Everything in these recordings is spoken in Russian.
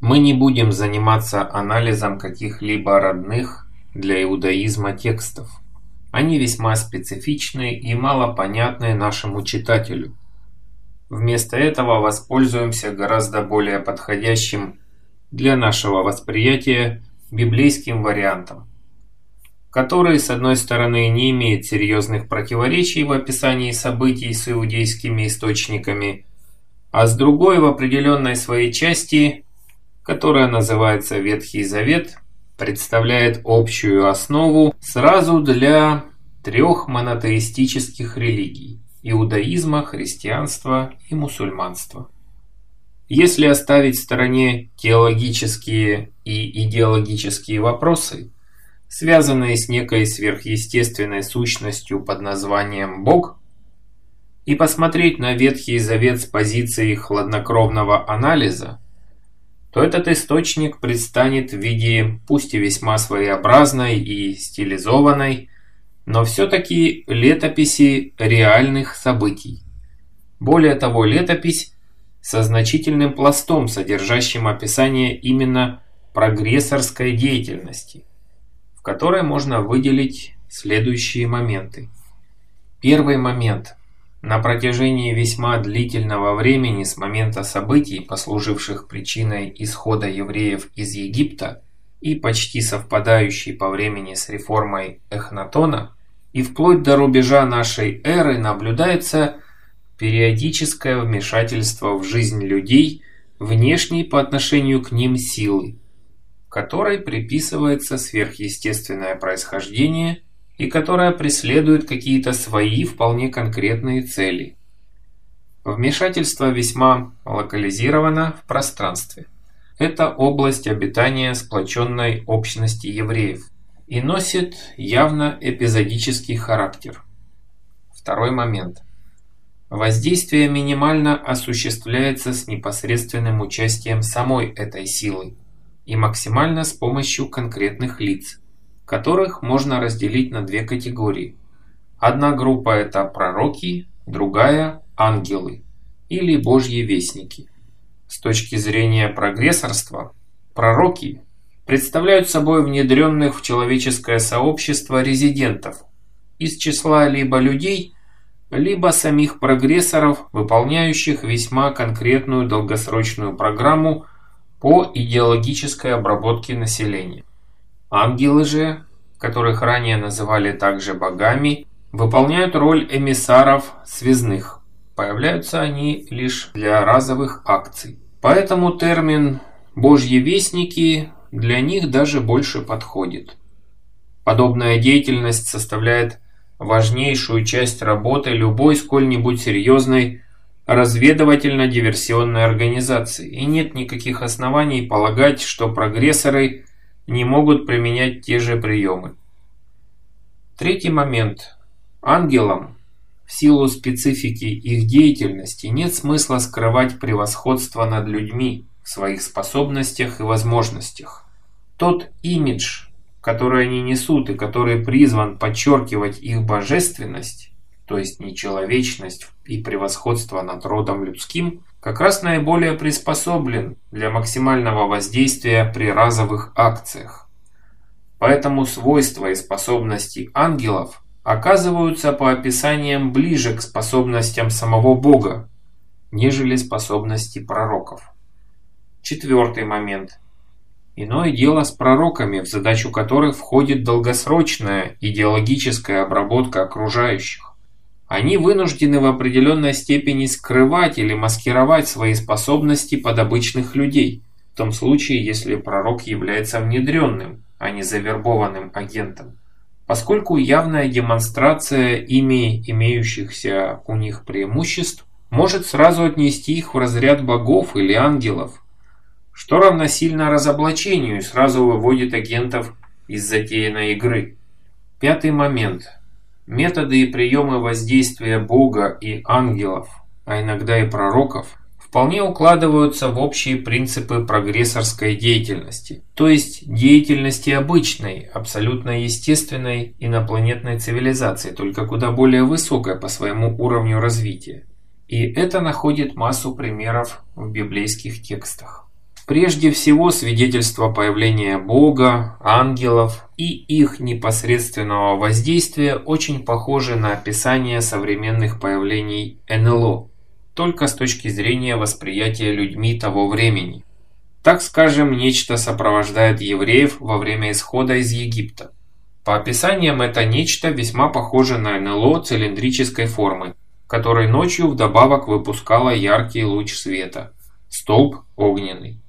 Мы не будем заниматься анализом каких-либо родных для иудаизма текстов. Они весьма специфичны и мало понятны нашему читателю. Вместо этого воспользуемся гораздо более подходящим для нашего восприятия библейским вариантом, который, с одной стороны, не имеет серьезных противоречий в описании событий с иудейскими источниками, а с другой в определенной своей части которая называется Ветхий Завет, представляет общую основу сразу для трех монотеистических религий – иудаизма, христианства и мусульманства. Если оставить в стороне теологические и идеологические вопросы, связанные с некой сверхъестественной сущностью под названием Бог, и посмотреть на Ветхий Завет с позиции хладнокровного анализа – то этот источник предстанет в виде, пусть и весьма своеобразной и стилизованной, но все-таки летописи реальных событий. Более того, летопись со значительным пластом, содержащим описание именно прогрессорской деятельности, в которой можно выделить следующие моменты. Первый момент – на протяжении весьма длительного времени с момента событий, послуживших причиной исхода евреев из Египта и почти совпадающей по времени с реформой Эхнатона, и вплоть до рубежа нашей эры наблюдается периодическое вмешательство в жизнь людей внешней по отношению к ним силы, которой приписывается сверхъестественное происхождение – и которая преследует какие-то свои вполне конкретные цели. Вмешательство весьма локализировано в пространстве. Это область обитания сплоченной общности евреев и носит явно эпизодический характер. Второй момент. Воздействие минимально осуществляется с непосредственным участием самой этой силы и максимально с помощью конкретных лиц – которых можно разделить на две категории. Одна группа это пророки, другая – ангелы или божьи вестники. С точки зрения прогрессорства, пророки представляют собой внедренных в человеческое сообщество резидентов из числа либо людей, либо самих прогрессоров, выполняющих весьма конкретную долгосрочную программу по идеологической обработке населения. Ангелы же, которых ранее называли также богами, выполняют роль эмиссаров связных. Появляются они лишь для разовых акций. Поэтому термин «божьи вестники» для них даже больше подходит. Подобная деятельность составляет важнейшую часть работы любой сколь-нибудь серьезной разведывательно-диверсионной организации, и нет никаких оснований полагать, что прогрессоры – не могут применять те же приемы. Третий момент. Ангелам, в силу специфики их деятельности, нет смысла скрывать превосходство над людьми в своих способностях и возможностях. Тот имидж, который они несут и который призван подчеркивать их божественность, то есть нечеловечность и превосходство над родом людским, как раз наиболее приспособлен для максимального воздействия при разовых акциях. Поэтому свойства и способности ангелов оказываются по описаниям ближе к способностям самого Бога, нежели способности пророков. Четвертый момент. Иное дело с пророками, в задачу которых входит долгосрочная идеологическая обработка окружающих. Они вынуждены в определенной степени скрывать или маскировать свои способности под обычных людей, в том случае, если пророк является внедренным, а не завербованным агентом. Поскольку явная демонстрация ими имеющихся у них преимуществ может сразу отнести их в разряд богов или ангелов, что равносильно разоблачению и сразу выводит агентов из затеянной игры. Пятый момент – Методы и приемы воздействия Бога и ангелов, а иногда и пророков, вполне укладываются в общие принципы прогрессорской деятельности, то есть деятельности обычной, абсолютно естественной инопланетной цивилизации, только куда более высокой по своему уровню развития. И это находит массу примеров в библейских текстах. Прежде всего свидетельство появления Бога, ангелов и их непосредственного воздействия очень похожи на описание современных появлений НЛО, только с точки зрения восприятия людьми того времени. Так скажем, нечто сопровождает евреев во время исхода из Египта. По описаниям это нечто весьма похоже на НЛО цилиндрической формы, который ночью вдобавок выпускало яркий луч света. Столб огненный.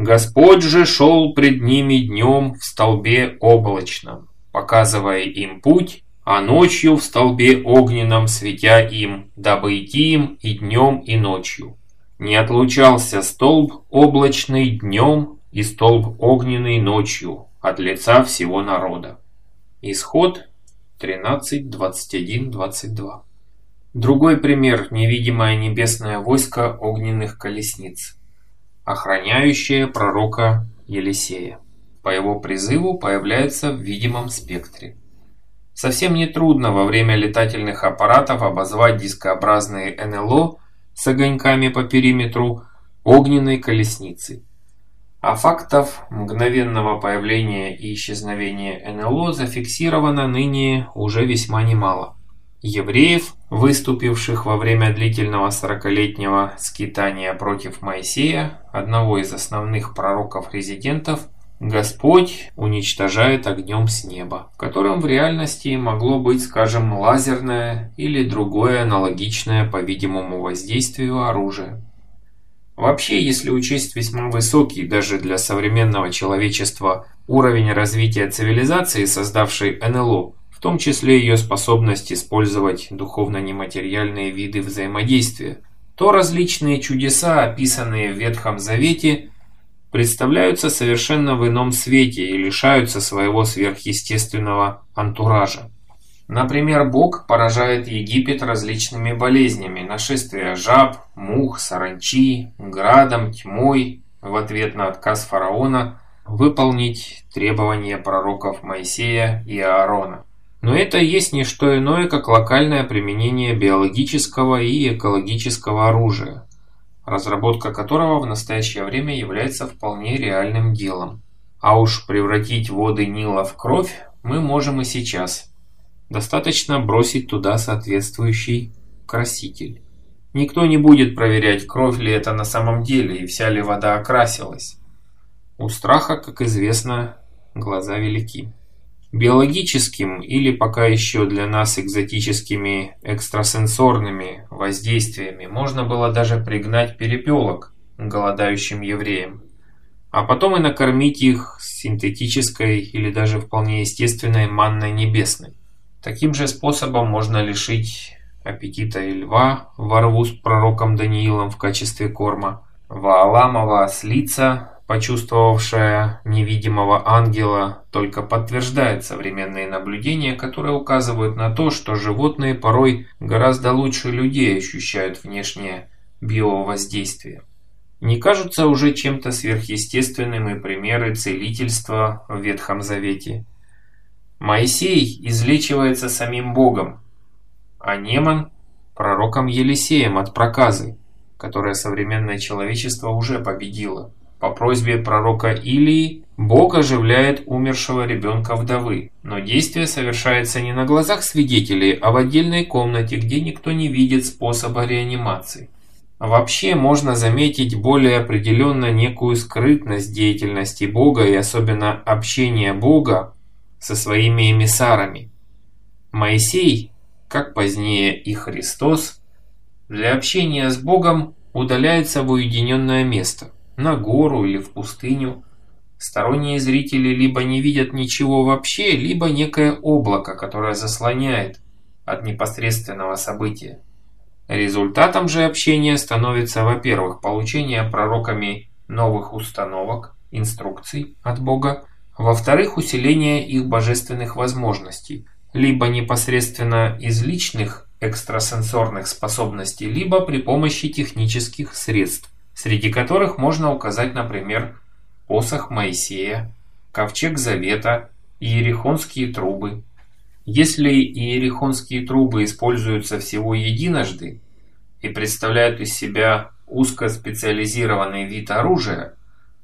Господь же шел пред ними днем в столбе облачном, показывая им путь, а ночью в столбе огненном светя им, дабы идти им и днем, и ночью. Не отлучался столб облачный днем и столб огненный ночью от лица всего народа. Исход 13, 21, 22. Другой пример – невидимое небесное войско огненных колесниц охраняющее пророка Елисея. По его призыву появляется в видимом спектре. Совсем нетрудно во время летательных аппаратов обозвать дискообразные НЛО с огоньками по периметру огненной колесницей. А фактов мгновенного появления и исчезновения НЛО зафиксировано ныне уже весьма немало. Евреев, выступивших во время длительного сорокалетнего скитания против Моисея, одного из основных пророков-резидентов, Господь уничтожает огнем с неба, которым в реальности могло быть, скажем, лазерное или другое аналогичное, по-видимому, воздействию оружие. Вообще, если учесть весьма высокий даже для современного человечества уровень развития цивилизации, создавшей НЛО, в том числе ее способность использовать духовно-нематериальные виды взаимодействия, то различные чудеса, описанные в Ветхом Завете, представляются совершенно в ином свете и лишаются своего сверхъестественного антуража. Например, Бог поражает Египет различными болезнями, нашествия жаб, мух, саранчи, градом, тьмой в ответ на отказ фараона выполнить требования пророков Моисея и Аарона. Но это есть не что иное, как локальное применение биологического и экологического оружия, разработка которого в настоящее время является вполне реальным делом. А уж превратить воды Нила в кровь мы можем и сейчас. Достаточно бросить туда соответствующий краситель. Никто не будет проверять, кровь ли это на самом деле и вся ли вода окрасилась. У страха, как известно, глаза велики. Биологическим или пока еще для нас экзотическими экстрасенсорными воздействиями можно было даже пригнать перепелок голодающим евреям, а потом и накормить их синтетической или даже вполне естественной манной небесной. Таким же способом можно лишить аппетита и льва во рву с пророком Даниилом в качестве корма, Вааламова ослица почувствовавшая невидимого ангела, только подтверждает современные наблюдения, которые указывают на то, что животные порой гораздо лучше людей ощущают внешнее биовоздействие. Не кажутся уже чем-то сверхъестественным и примеры целительства в Ветхом Завете. Моисей излечивается самим Богом, а Неман – пророком Елисеем от проказы, которое современное человечество уже победило. По просьбе пророка Илии Бог оживляет умершего ребенка вдовы, но действие совершается не на глазах свидетелей, а в отдельной комнате, где никто не видит способа реанимации. Вообще можно заметить более определенно некую скрытность деятельности Бога и особенно общения Бога со своими эмиссарами. Моисей, как позднее и Христос, для общения с Богом удаляется в уединенное место на гору или в пустыню. Сторонние зрители либо не видят ничего вообще, либо некое облако, которое заслоняет от непосредственного события. Результатом же общения становится, во-первых, получение пророками новых установок, инструкций от Бога, во-вторых, усиление их божественных возможностей, либо непосредственно из личных экстрасенсорных способностей, либо при помощи технических средств среди которых можно указать, например, посох Моисея, ковчег Завета иерихонские трубы. Если иерихонские трубы используются всего единожды и представляют из себя узкоспециализированный вид оружия,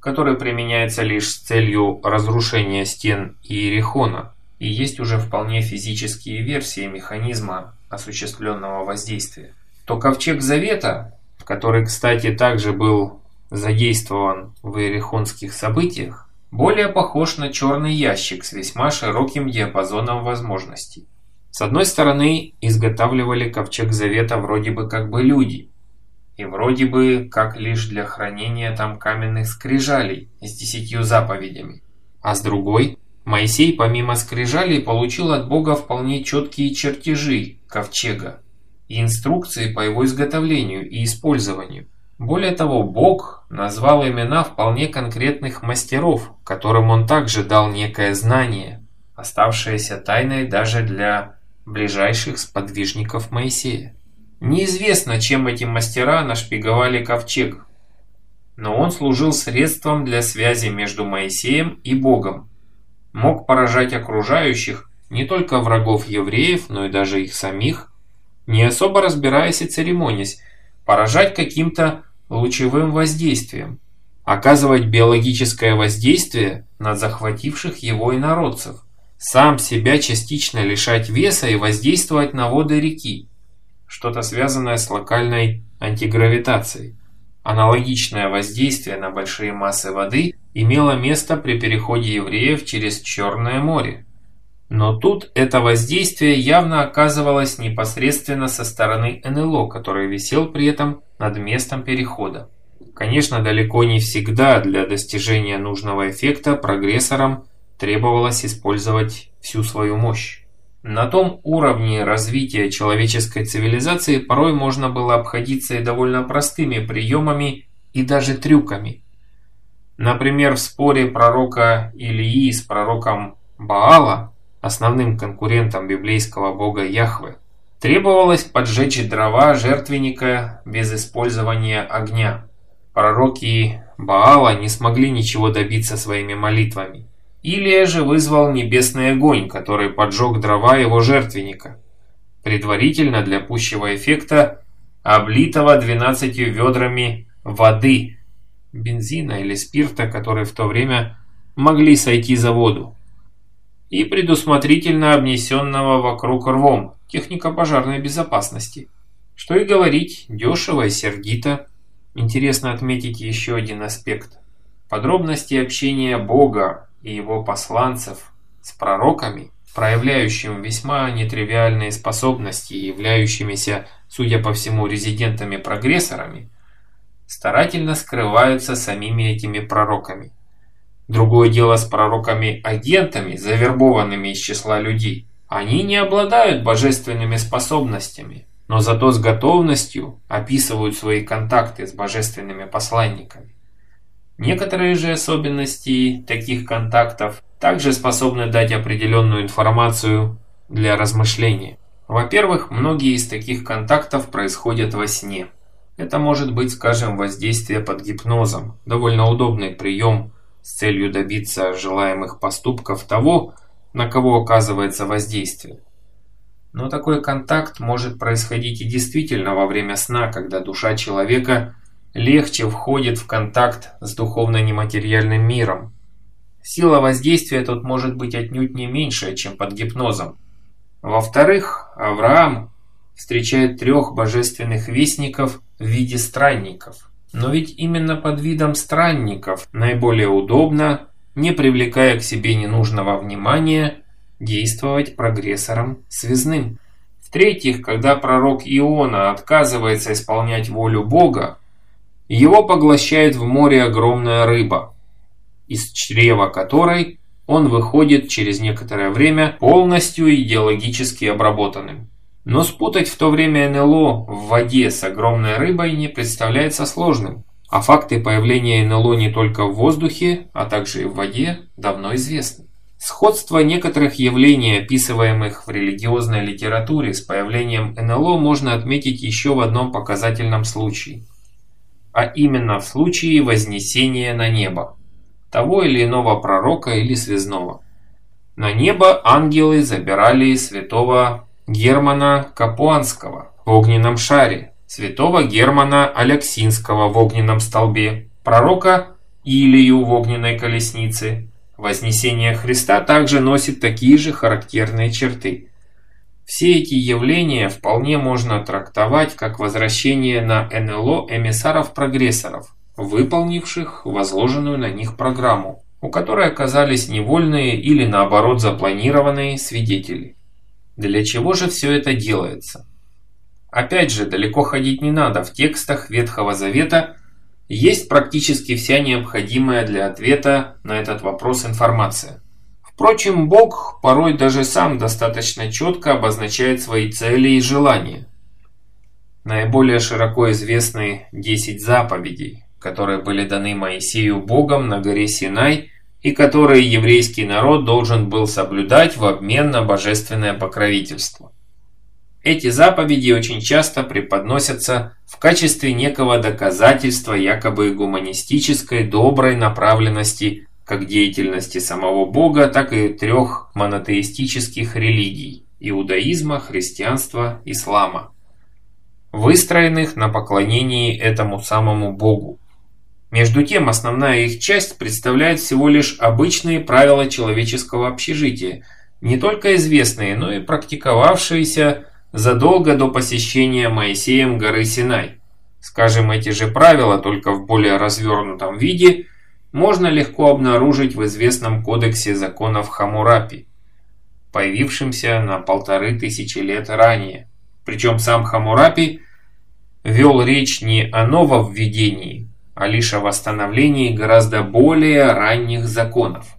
который применяется лишь с целью разрушения стен Иерихона, и есть уже вполне физические версии механизма осуществленного воздействия, то Ковчег Завета, который, кстати, также был задействован в иерихонских событиях, более похож на черный ящик с весьма широким диапазоном возможностей. С одной стороны, изготавливали ковчег завета вроде бы как бы люди, и вроде бы как лишь для хранения там каменных скрижалей с десятью заповедями. А с другой, Моисей помимо скрижалей получил от Бога вполне четкие чертежи ковчега и инструкции по его изготовлению и использованию. Более того, Бог назвал имена вполне конкретных мастеров, которым он также дал некое знание, оставшееся тайной даже для ближайших сподвижников Моисея. Неизвестно, чем эти мастера нашпиговали ковчег, но он служил средством для связи между Моисеем и Богом, мог поражать окружающих, не только врагов евреев, но и даже их самих, не особо разбираясь и церемонясь, поражать каким-то лучевым воздействием, оказывать биологическое воздействие на захвативших его инородцев, сам себя частично лишать веса и воздействовать на воды реки, что-то связанное с локальной антигравитацией. Аналогичное воздействие на большие массы воды имело место при переходе евреев через Черное море. Но тут это воздействие явно оказывалось непосредственно со стороны НЛО, который висел при этом над местом перехода. Конечно, далеко не всегда для достижения нужного эффекта прогрессорам требовалось использовать всю свою мощь. На том уровне развития человеческой цивилизации порой можно было обходиться и довольно простыми приемами и даже трюками. Например, в споре пророка Илии с пророком Баала основным конкурентом библейского бога Яхве, требовалось поджечь дрова жертвенника без использования огня. Пророки Баала не смогли ничего добиться своими молитвами. Илия же вызвал небесный огонь, который поджег дрова его жертвенника, предварительно для пущего эффекта облитого двенадцатью ведрами воды, бензина или спирта, которые в то время могли сойти за воду и предусмотрительно обнесенного вокруг рвом техника пожарной безопасности. Что и говорить, дешево и сердито. Интересно отметить еще один аспект. Подробности общения Бога и его посланцев с пророками, проявляющим весьма нетривиальные способности и являющимися, судя по всему, резидентами-прогрессорами, старательно скрываются самими этими пророками. Другое дело с пророками-агентами, завербованными из числа людей. Они не обладают божественными способностями, но зато с готовностью описывают свои контакты с божественными посланниками. Некоторые же особенности таких контактов также способны дать определенную информацию для размышления. Во-первых, многие из таких контактов происходят во сне. Это может быть, скажем, воздействие под гипнозом, довольно удобный прием с целью добиться желаемых поступков того, на кого оказывается воздействие. Но такой контакт может происходить и действительно во время сна, когда душа человека легче входит в контакт с духовно-нематериальным миром. Сила воздействия тут может быть отнюдь не меньшая, чем под гипнозом. Во-вторых, Авраам встречает трех божественных вестников в виде странников. Но ведь именно под видом странников наиболее удобно, не привлекая к себе ненужного внимания, действовать прогрессором связным. В-третьих, когда пророк Иона отказывается исполнять волю Бога, его поглощает в море огромная рыба, из чрева которой он выходит через некоторое время полностью идеологически обработанным. Но спутать в то время НЛО в воде с огромной рыбой не представляется сложным. А факты появления НЛО не только в воздухе, а также и в воде давно известны. Сходство некоторых явлений, описываемых в религиозной литературе с появлением НЛО, можно отметить еще в одном показательном случае. А именно в случае вознесения на небо того или иного пророка или связного. На небо ангелы забирали святого Германа Капуанского в огненном шаре, святого Германа Алексинского в огненном столбе, пророка Илию в огненной колеснице, вознесение Христа также носит такие же характерные черты. Все эти явления вполне можно трактовать как возвращение на НЛО эмиссаров-прогрессоров, выполнивших возложенную на них программу, у которой оказались невольные или наоборот запланированные свидетели. Для чего же все это делается? Опять же, далеко ходить не надо, в текстах Ветхого Завета есть практически вся необходимая для ответа на этот вопрос информация. Впрочем, Бог порой даже сам достаточно четко обозначает свои цели и желания. Наиболее широко известны 10 заповедей, которые были даны Моисею Богом на горе Синай и которые еврейский народ должен был соблюдать в обмен на божественное покровительство. Эти заповеди очень часто преподносятся в качестве некого доказательства якобы гуманистической доброй направленности как деятельности самого Бога, так и трех монотеистических религий – иудаизма, христианства, ислама, выстроенных на поклонении этому самому Богу. Между тем, основная их часть представляет всего лишь обычные правила человеческого общежития, не только известные, но и практиковавшиеся задолго до посещения Моисеем горы Синай. Скажем, эти же правила, только в более развернутом виде, можно легко обнаружить в известном кодексе законов Хамурапи, появившемся на полторы тысячи лет ранее. Причем сам Хамурапи вел речь не о нововведении, а лишь о восстановлении гораздо более ранних законов.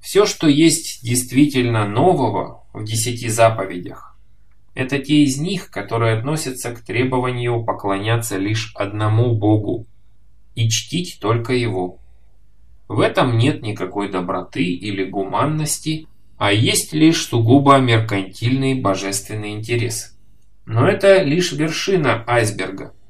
Все, что есть действительно нового в десяти заповедях, это те из них, которые относятся к требованию поклоняться лишь одному Богу и чтить только Его. В этом нет никакой доброты или гуманности, а есть лишь сугубо меркантильный божественный интерес. Но это лишь вершина айсберга –